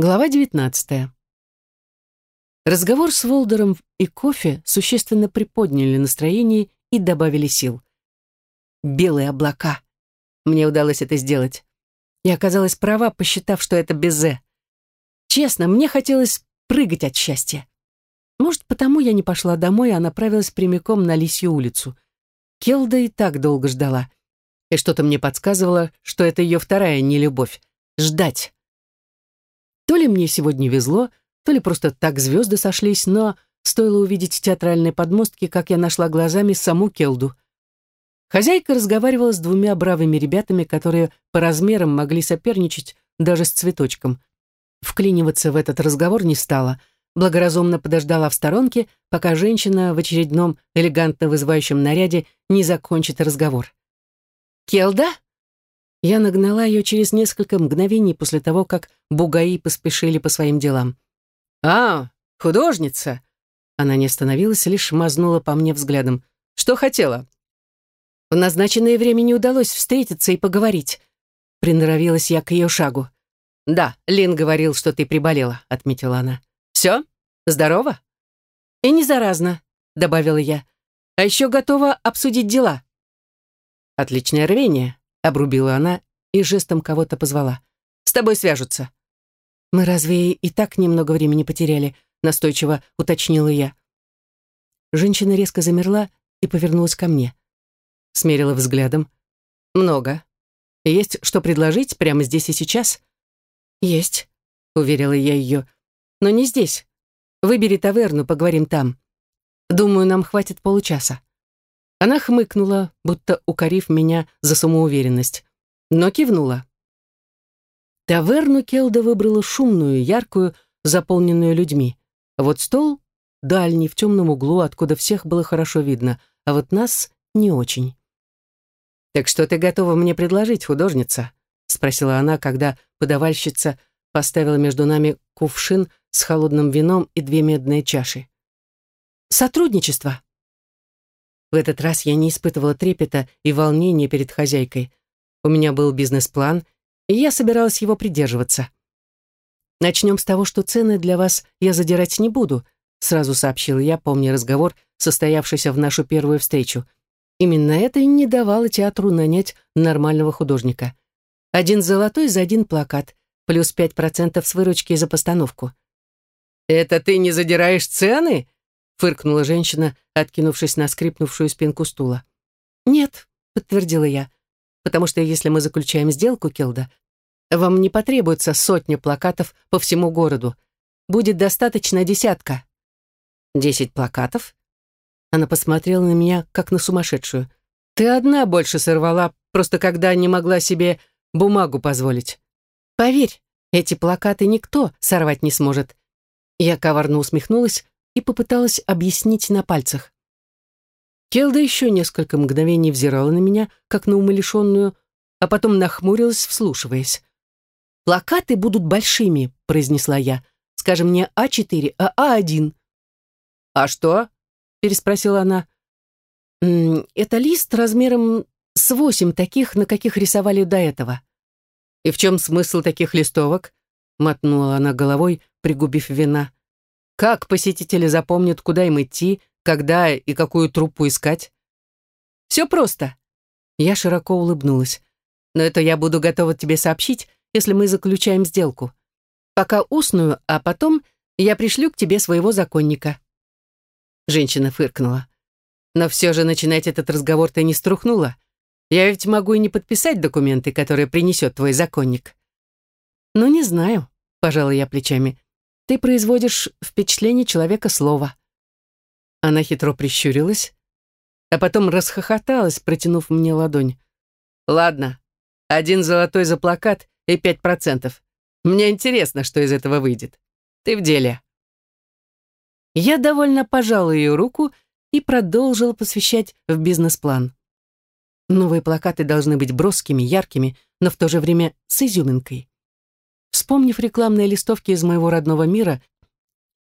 Глава 19. Разговор с Волдером и кофе существенно приподняли настроение и добавили сил. Белые облака. Мне удалось это сделать. Я оказалась права, посчитав, что это безе. Честно, мне хотелось прыгать от счастья. Может, потому я не пошла домой, а направилась прямиком на Лисью улицу. Келда и так долго ждала. И что-то мне подсказывало, что это ее вторая нелюбовь — ждать. То ли мне сегодня везло, то ли просто так звезды сошлись, но стоило увидеть театральные подмостки, как я нашла глазами саму Келду. Хозяйка разговаривала с двумя бравыми ребятами, которые по размерам могли соперничать даже с цветочком. Вклиниваться в этот разговор не стала, благоразумно подождала в сторонке, пока женщина в очередном элегантно вызывающем наряде не закончит разговор. «Келда?» Я нагнала ее через несколько мгновений после того, как бугаи поспешили по своим делам. «А, художница!» Она не остановилась, лишь мазнула по мне взглядом. «Что хотела?» В назначенное время не удалось встретиться и поговорить. Приноровилась я к ее шагу. «Да, Лин говорил, что ты приболела», — отметила она. «Все? Здорово?» «И не заразно», — добавила я. «А еще готова обсудить дела». «Отличное рвение», обрубила она и жестом кого-то позвала. «С тобой свяжутся». «Мы разве и так немного времени потеряли?» настойчиво уточнила я. Женщина резко замерла и повернулась ко мне. Смерила взглядом. «Много. Есть что предложить прямо здесь и сейчас?» «Есть», — уверила я ее. «Но не здесь. Выбери таверну, поговорим там. Думаю, нам хватит получаса». Она хмыкнула, будто укорив меня за самоуверенность, но кивнула. Таверну Келда выбрала шумную, яркую, заполненную людьми. А вот стол дальний, в темном углу, откуда всех было хорошо видно, а вот нас не очень. «Так что ты готова мне предложить, художница?» — спросила она, когда подавальщица поставила между нами кувшин с холодным вином и две медные чаши. «Сотрудничество», в этот раз я не испытывала трепета и волнения перед хозяйкой. У меня был бизнес-план, и я собиралась его придерживаться. «Начнем с того, что цены для вас я задирать не буду», сразу сообщила я, помня разговор, состоявшийся в нашу первую встречу. Именно это и не давало театру нанять нормального художника. Один золотой за один плакат, плюс пять процентов с выручки за постановку. «Это ты не задираешь цены?» Фыркнула женщина, откинувшись на скрипнувшую спинку стула. «Нет», — подтвердила я, «потому что если мы заключаем сделку, Келда, вам не потребуется сотня плакатов по всему городу. Будет достаточно десятка». «Десять плакатов?» Она посмотрела на меня, как на сумасшедшую. «Ты одна больше сорвала, просто когда не могла себе бумагу позволить. Поверь, эти плакаты никто сорвать не сможет». Я коварно усмехнулась, и попыталась объяснить на пальцах. Келда еще несколько мгновений взирала на меня, как на умалишенную, а потом нахмурилась, вслушиваясь. «Плакаты будут большими», — произнесла я. «Скажем, не А4, а А1». «А что?» — переспросила она. «Это лист размером с восемь таких, на каких рисовали до этого». «И в чем смысл таких листовок?» — мотнула она головой, пригубив вина. Как посетители запомнят, куда им идти, когда и какую труппу искать? Все просто. Я широко улыбнулась. Но это я буду готова тебе сообщить, если мы заключаем сделку. Пока устную, а потом я пришлю к тебе своего законника. Женщина фыркнула. Но все же начинать этот разговор ты не струхнула. Я ведь могу и не подписать документы, которые принесет твой законник. Ну, не знаю, пожала я плечами. Ты производишь впечатление человека слова». Она хитро прищурилась, а потом расхохоталась, протянув мне ладонь. «Ладно, один золотой за плакат и пять процентов. Мне интересно, что из этого выйдет. Ты в деле». Я довольно пожала ее руку и продолжила посвящать в бизнес-план. Новые плакаты должны быть броскими, яркими, но в то же время с изюминкой. Вспомнив рекламные листовки из моего родного мира,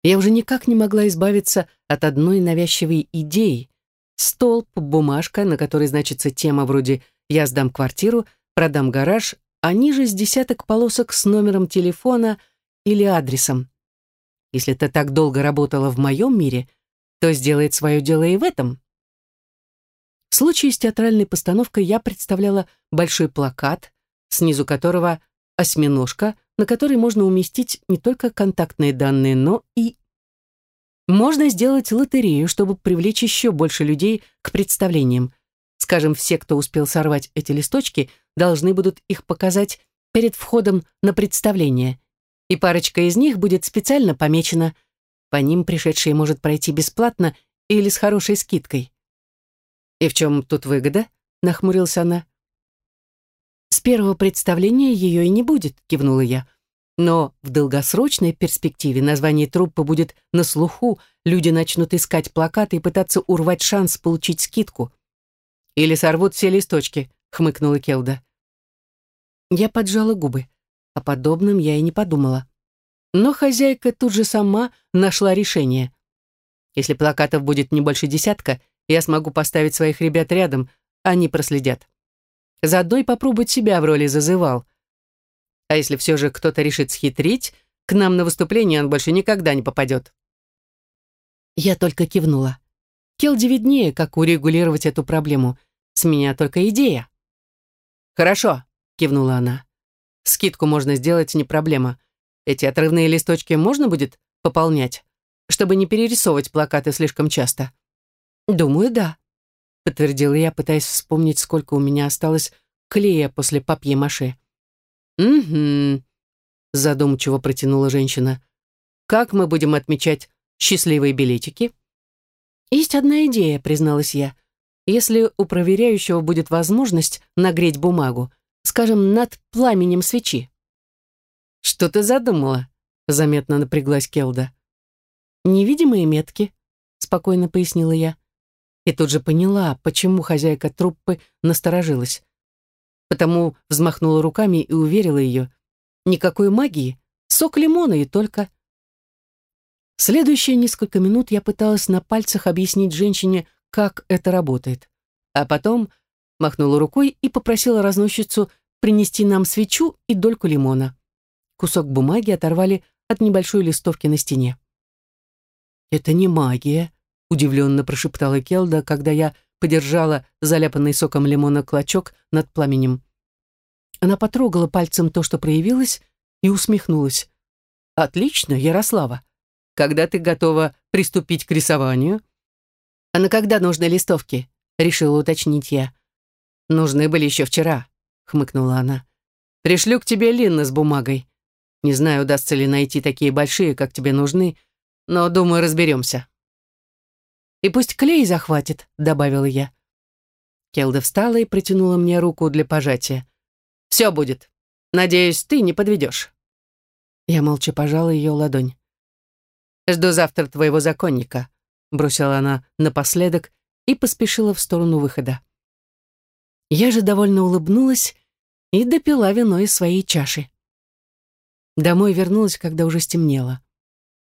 я уже никак не могла избавиться от одной навязчивой идеи. Столб, бумажка, на которой значится тема вроде «Я сдам квартиру», «Продам гараж», а ниже с десяток полосок с номером телефона или адресом. Если ты так долго работала в моем мире, то сделает свое дело и в этом. В случае с театральной постановкой я представляла большой плакат, снизу которого осьминожка, на который можно уместить не только контактные данные, но и... Можно сделать лотерею, чтобы привлечь еще больше людей к представлениям. Скажем, все, кто успел сорвать эти листочки, должны будут их показать перед входом на представление. И парочка из них будет специально помечена. По ним пришедший может пройти бесплатно или с хорошей скидкой. «И в чем тут выгода?» — нахмурился она. «С первого представления ее и не будет», — кивнула я. «Но в долгосрочной перспективе название труппы будет на слуху, люди начнут искать плакаты и пытаться урвать шанс получить скидку». «Или сорвут все листочки», — хмыкнула Келда. Я поджала губы. О подобном я и не подумала. Но хозяйка тут же сама нашла решение. Если плакатов будет не больше десятка, я смогу поставить своих ребят рядом, они проследят. Заодно и попробовать себя в роли зазывал. А если все же кто-то решит схитрить, к нам на выступление он больше никогда не попадет. Я только кивнула. Келди виднее, как урегулировать эту проблему. С меня только идея. «Хорошо», — кивнула она. «Скидку можно сделать, не проблема. Эти отрывные листочки можно будет пополнять, чтобы не перерисовывать плакаты слишком часто?» «Думаю, да», — подтвердила я, пытаясь вспомнить, сколько у меня осталось клея после папье-маше. «Угу», — задумчиво протянула женщина. «Как мы будем отмечать счастливые билетики?» «Есть одна идея», — призналась я. «Если у проверяющего будет возможность нагреть бумагу, скажем, над пламенем свечи». «Что ты задумала?» — заметно напряглась Келда. «Невидимые метки», — спокойно пояснила я. И тут же поняла, почему хозяйка труппы насторожилась. Потому взмахнула руками и уверила ее. Никакой магии, сок лимона и только... Следующие несколько минут я пыталась на пальцах объяснить женщине, как это работает. А потом махнула рукой и попросила разносчицу принести нам свечу и дольку лимона. Кусок бумаги оторвали от небольшой листовки на стене. «Это не магия», удивленно прошептала Келда, когда я подержала заляпанный соком лимона клочок над пламенем. Она потрогала пальцем то, что проявилось, и усмехнулась. «Отлично, Ярослава. Когда ты готова приступить к рисованию?» «А на когда нужны листовки?» — решила уточнить я. «Нужны были еще вчера», — хмыкнула она. «Пришлю к тебе Линна с бумагой. Не знаю, удастся ли найти такие большие, как тебе нужны, но, думаю, разберемся». «И пусть клей захватит», — добавила я. Келда встала и протянула мне руку для пожатия. «Все будет. Надеюсь, ты не подведешь». Я молча пожала ее ладонь. «Жду завтра твоего законника», — бросила она напоследок и поспешила в сторону выхода. Я же довольно улыбнулась и допила вино из своей чаши. Домой вернулась, когда уже стемнело.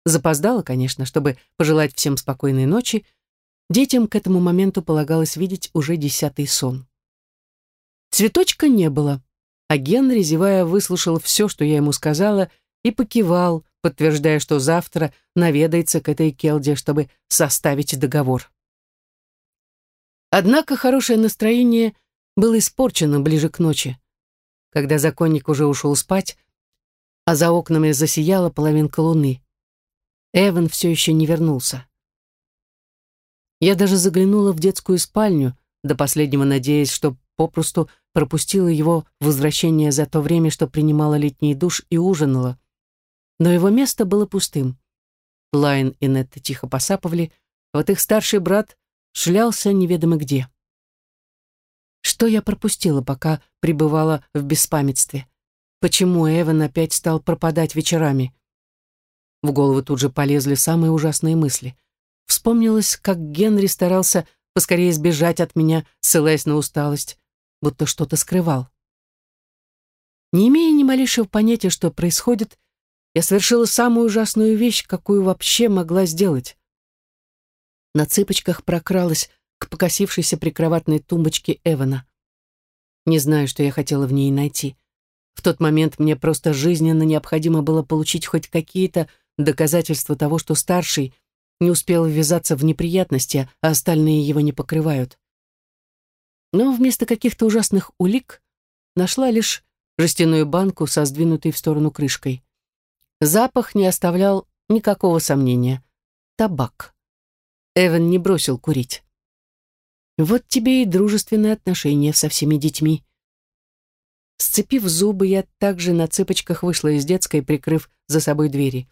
Запоздала, конечно, чтобы пожелать всем спокойной ночи, Детям к этому моменту полагалось видеть уже десятый сон. Цветочка не было, а Генри, зевая, выслушал все, что я ему сказала, и покивал, подтверждая, что завтра наведается к этой келде, чтобы составить договор. Однако хорошее настроение было испорчено ближе к ночи. Когда законник уже ушел спать, а за окнами засияла половинка луны. Эван все еще не вернулся. Я даже заглянула в детскую спальню, до последнего надеясь, что попросту пропустила его возвращение за то время, что принимала летний душ и ужинала. Но его место было пустым. Лайн и Нетта тихо посапывали, вот их старший брат шлялся неведомо где. Что я пропустила, пока пребывала в беспамятстве? Почему Эван опять стал пропадать вечерами? В голову тут же полезли самые ужасные мысли — Вспомнилось, как Генри старался поскорее сбежать от меня, ссылаясь на усталость, будто что-то скрывал. Не имея ни малейшего понятия, что происходит, я совершила самую ужасную вещь, какую вообще могла сделать. На цыпочках прокралась к покосившейся прикроватной тумбочке Эвана. Не знаю, что я хотела в ней найти. В тот момент мне просто жизненно необходимо было получить хоть какие-то доказательства того, что старший не успел ввязаться в неприятности, а остальные его не покрывают. Но вместо каких-то ужасных улик нашла лишь жестяную банку со сдвинутой в сторону крышкой. Запах не оставлял никакого сомнения. Табак. Эван не бросил курить. Вот тебе и дружественные отношения со всеми детьми. Сцепив зубы, я также на цыпочках вышла из детской, прикрыв за собой двери,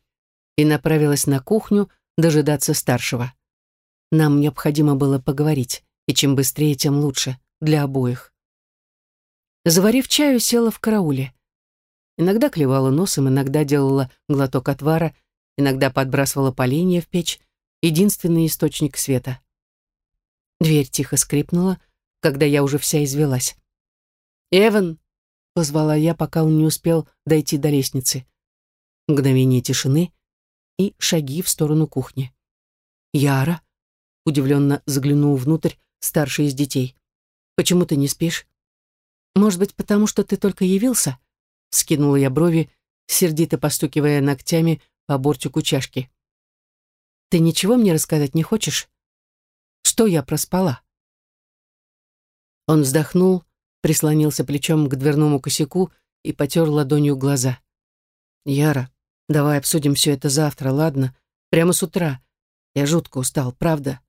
и направилась на кухню дожидаться старшего. Нам необходимо было поговорить, и чем быстрее, тем лучше, для обоих. Заварив чаю, села в карауле. Иногда клевала носом, иногда делала глоток отвара, иногда подбрасывала поленья в печь, единственный источник света. Дверь тихо скрипнула, когда я уже вся извелась. «Эван!» — позвала я, пока он не успел дойти до лестницы. Мгновение тишины и шаги в сторону кухни. «Яра?» — удивленно заглянул внутрь старший из детей. «Почему ты не спишь?» «Может быть, потому что ты только явился?» Скинула я брови, сердито постукивая ногтями по бортику чашки. «Ты ничего мне рассказать не хочешь? Что я проспала?» Он вздохнул, прислонился плечом к дверному косяку и потер ладонью глаза. «Яра, давай обсудим все это завтра, ладно? Прямо с утра. Я жутко устал, правда?»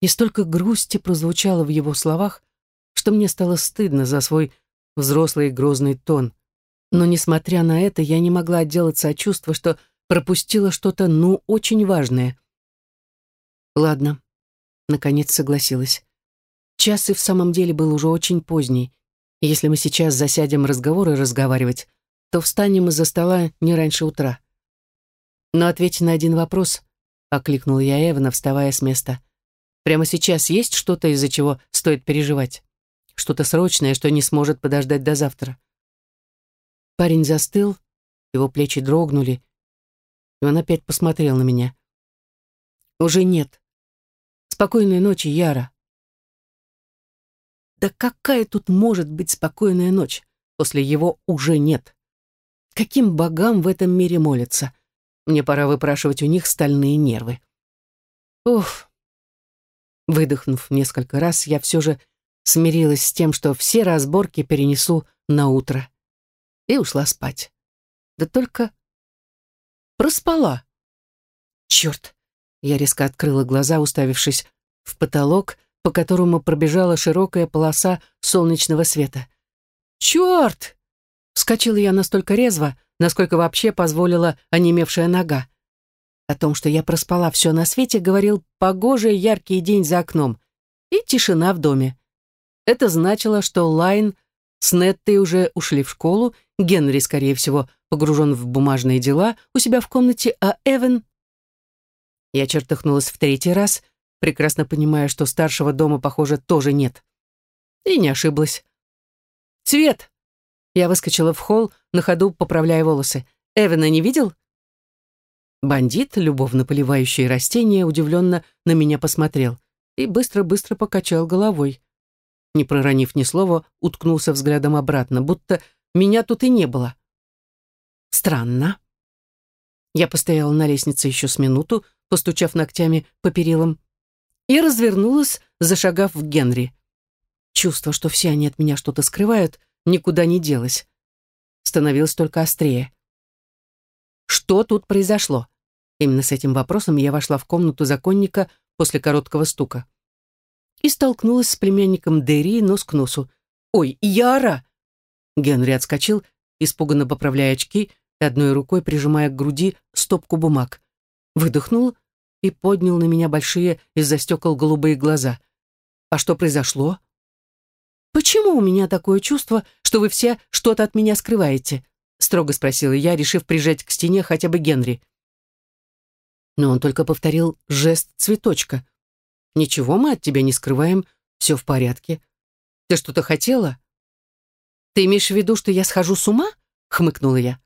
И столько грусти прозвучало в его словах, что мне стало стыдно за свой взрослый и грозный тон. Но, несмотря на это, я не могла отделаться от чувства, что пропустила что-то, ну, очень важное. Ладно, наконец согласилась. Час и в самом деле был уже очень поздний. Если мы сейчас засядем разговоры разговаривать, то встанем из-за стола не раньше утра. Но ответь на один вопрос, — окликнул я Эвана, вставая с места. Прямо сейчас есть что-то, из-за чего стоит переживать? Что-то срочное, что не сможет подождать до завтра? Парень застыл, его плечи дрогнули, и он опять посмотрел на меня. «Уже нет. Спокойной ночи, Яра». Да какая тут может быть спокойная ночь? После его уже нет. Каким богам в этом мире молятся? Мне пора выпрашивать у них стальные нервы. Уф. Выдохнув несколько раз, я все же смирилась с тем, что все разборки перенесу на утро. И ушла спать. Да только проспала. Черт! Я резко открыла глаза, уставившись в потолок, по которому пробежала широкая полоса солнечного света. «Черт!» Вскочила я настолько резво, насколько вообще позволила онемевшая нога. О том, что я проспала все на свете, говорил погожий яркий день за окном и тишина в доме. Это значило, что Лайн с Неттой уже ушли в школу, Генри, скорее всего, погружен в бумажные дела у себя в комнате, а Эван... Я чертыхнулась в третий раз, прекрасно понимая, что старшего дома, похоже, тоже нет. И не ошиблась. «Цвет!» Я выскочила в холл, на ходу поправляя волосы. «Эвана не видел?» Бандит, любовно поливающий растения, удивленно на меня посмотрел и быстро-быстро покачал головой не проронив ни слова, уткнулся взглядом обратно, будто меня тут и не было. Странно. Я постояла на лестнице еще с минуту, постучав ногтями по перилам, и развернулась, зашагав в Генри. Чувство, что все они от меня что-то скрывают, никуда не делось. Становилось только острее. Что тут произошло? Именно с этим вопросом я вошла в комнату законника после короткого стука и столкнулась с племянником Дерри нос к носу. «Ой, Яра!» Генри отскочил, испуганно поправляя очки и одной рукой прижимая к груди стопку бумаг. Выдохнул и поднял на меня большие из-за стекол голубые глаза. «А что произошло?» «Почему у меня такое чувство, что вы все что-то от меня скрываете?» строго спросила я, решив прижать к стене хотя бы Генри. Но он только повторил жест цветочка. Ничего мы от тебя не скрываем, все в порядке. Ты что-то хотела? Ты имеешь в виду, что я схожу с ума? Хмыкнула я.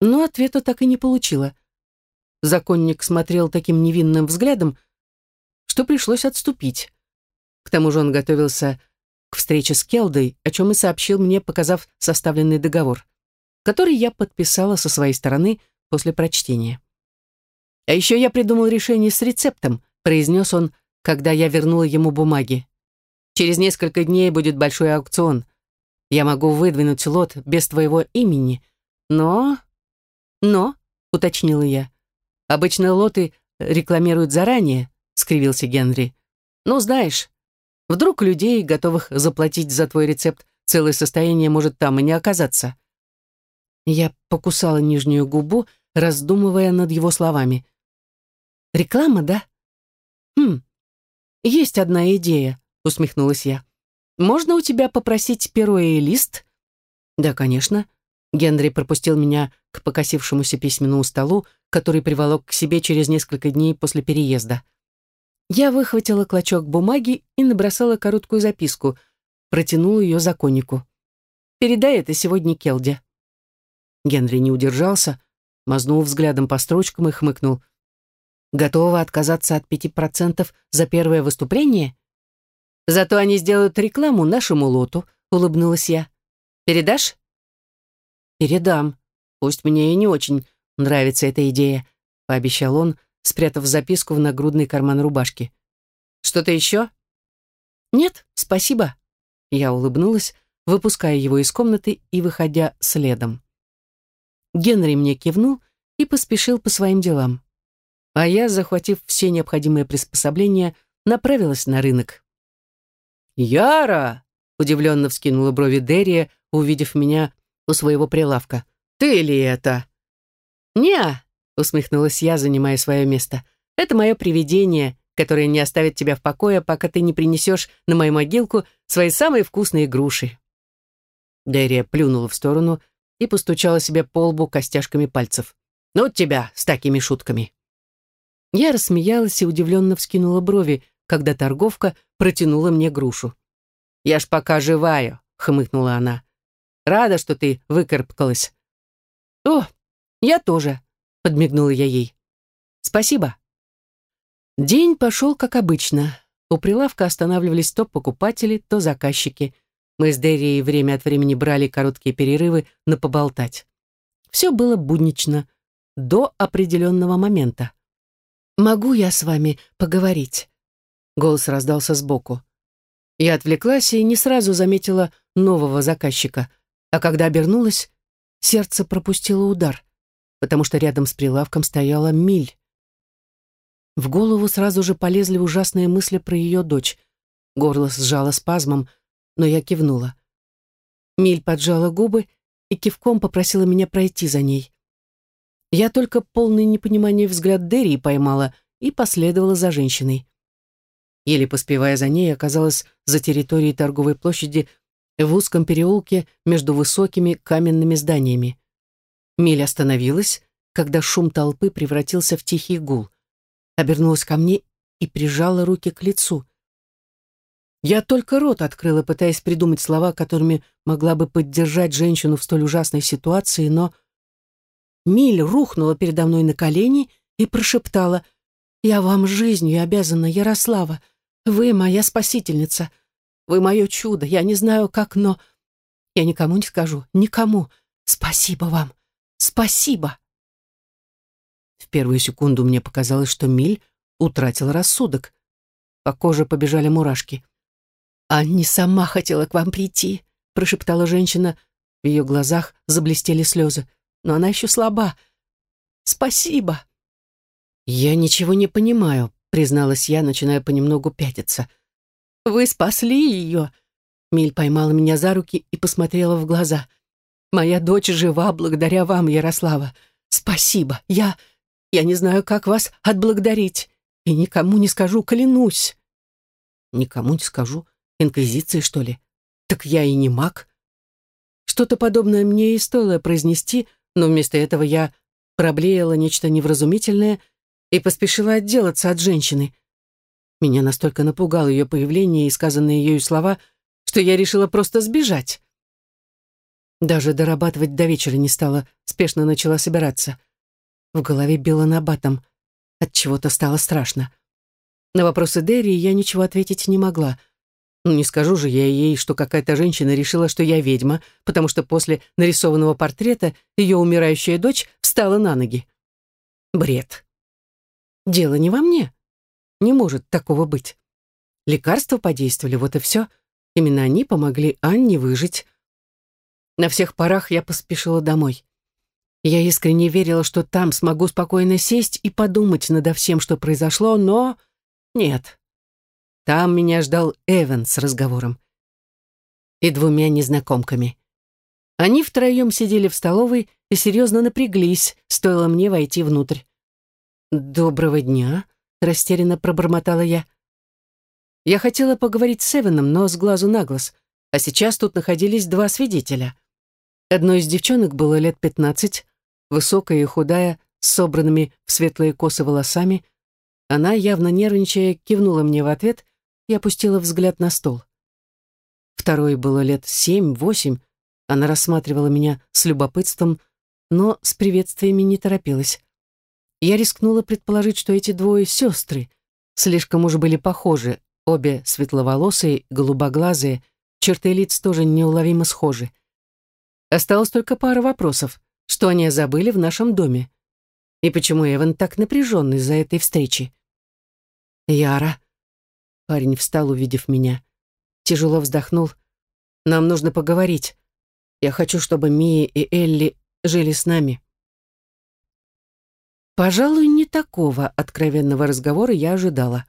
Но ответа так и не получила. Законник смотрел таким невинным взглядом, что пришлось отступить. К тому же он готовился к встрече с Келдой, о чем и сообщил мне, показав составленный договор, который я подписала со своей стороны после прочтения. «А еще я придумал решение с рецептом», произнес он, когда я вернула ему бумаги. «Через несколько дней будет большой аукцион. Я могу выдвинуть лот без твоего имени, но...» «Но», — уточнила я, — «обычно лоты рекламируют заранее», — скривился Генри. «Ну, знаешь, вдруг людей, готовых заплатить за твой рецепт, целое состояние может там и не оказаться». Я покусала нижнюю губу, раздумывая над его словами. «Реклама, да?» «Хм, есть одна идея», — усмехнулась я. «Можно у тебя попросить перо и лист?» «Да, конечно». Генри пропустил меня к покосившемуся письменному столу, который приволок к себе через несколько дней после переезда. Я выхватила клочок бумаги и набросала короткую записку, протянула ее законнику. «Передай это сегодня Келде». Генри не удержался, мазнул взглядом по строчкам и хмыкнул. Готова отказаться от пяти процентов за первое выступление? Зато они сделают рекламу нашему лоту, улыбнулась я. Передашь? Передам. Пусть мне и не очень нравится эта идея, пообещал он, спрятав записку в нагрудный карман рубашки. Что-то еще? Нет, спасибо. Я улыбнулась, выпуская его из комнаты и выходя следом. Генри мне кивнул и поспешил по своим делам а я, захватив все необходимые приспособления, направилась на рынок. «Яра!» — удивленно вскинула брови Дерия, увидев меня у своего прилавка. «Ты ли это?» «Не-а!» Усмехнулась я, занимая свое место. «Это мое привидение, которое не оставит тебя в покое, пока ты не принесешь на мою могилку свои самые вкусные груши». Дерия плюнула в сторону и постучала себе по лбу костяшками пальцев. «Ну тебя с такими шутками!» Я рассмеялась и удивленно вскинула брови, когда торговка протянула мне грушу. «Я ж пока живая», — хмыкнула она. «Рада, что ты выкарабкалась». «О, я тоже», — подмигнула я ей. «Спасибо». День пошел как обычно. У прилавка останавливались то покупатели, то заказчики. Мы с Деррией время от времени брали короткие перерывы на поболтать. Все было буднично, до определенного момента. «Могу я с вами поговорить?» Голос раздался сбоку. Я отвлеклась и не сразу заметила нового заказчика, а когда обернулась, сердце пропустило удар, потому что рядом с прилавком стояла Миль. В голову сразу же полезли ужасные мысли про ее дочь. Горло сжало спазмом, но я кивнула. Миль поджала губы и кивком попросила меня пройти за ней. Я только полный непонимание взгляд Дерри поймала и последовала за женщиной. Еле поспевая за ней, оказалась за территорией торговой площади в узком переулке между высокими каменными зданиями. Миль остановилась, когда шум толпы превратился в тихий гул. Обернулась ко мне и прижала руки к лицу. Я только рот открыла, пытаясь придумать слова, которыми могла бы поддержать женщину в столь ужасной ситуации, но Миль рухнула передо мной на колени и прошептала «Я вам жизнью обязана, Ярослава. Вы моя спасительница. Вы мое чудо. Я не знаю, как, но... Я никому не скажу. Никому. Спасибо вам. Спасибо!» В первую секунду мне показалось, что Миль утратила рассудок. По коже побежали мурашки. «Анни сама хотела к вам прийти», — прошептала женщина. В ее глазах заблестели слезы но она еще слаба. Спасибо. Я ничего не понимаю, призналась я, начиная понемногу пятиться. Вы спасли ее. Миль поймала меня за руки и посмотрела в глаза. Моя дочь жива благодаря вам, Ярослава. Спасибо. Я... Я не знаю, как вас отблагодарить. И никому не скажу, клянусь. Никому не скажу. Инквизиции, что ли? Так я и не маг. Что-то подобное мне и стоило произнести, но вместо этого я проблеяла нечто невразумительное и поспешила отделаться от женщины. Меня настолько напугало ее появление и сказанные ею слова, что я решила просто сбежать. Даже дорабатывать до вечера не стала, спешно начала собираться. В голове било набатом. От чего-то стало страшно. На вопросы Дерри я ничего ответить не могла. Ну, не скажу же я ей, что какая-то женщина решила, что я ведьма, потому что после нарисованного портрета ее умирающая дочь встала на ноги. Бред. Дело не во мне. Не может такого быть. Лекарства подействовали, вот и все. Именно они помогли Анне выжить. На всех парах я поспешила домой. Я искренне верила, что там смогу спокойно сесть и подумать надо всем, что произошло, но нет. Там меня ждал Эван с разговором. И двумя незнакомками. Они втроем сидели в столовой и серьезно напряглись, стоило мне войти внутрь. «Доброго дня», — растерянно пробормотала я. Я хотела поговорить с Эваном, но с глазу на глаз, а сейчас тут находились два свидетеля. Одной из девчонок было лет пятнадцать, высокая и худая, с собранными в светлые косы волосами. Она, явно нервничая, кивнула мне в ответ и опустила взгляд на стол. Второй было лет семь-восемь, она рассматривала меня с любопытством, но с приветствиями не торопилась. Я рискнула предположить, что эти двое сестры. Слишком уж были похожи, обе светловолосые, голубоглазые, черты лиц тоже неуловимо схожи. Осталось только пара вопросов. Что они забыли в нашем доме? И почему Эван так напряженный за этой встречи? Яра. Парень встал, увидев меня. Тяжело вздохнул. Нам нужно поговорить. Я хочу, чтобы Мия и Элли жили с нами. Пожалуй, не такого откровенного разговора я ожидала.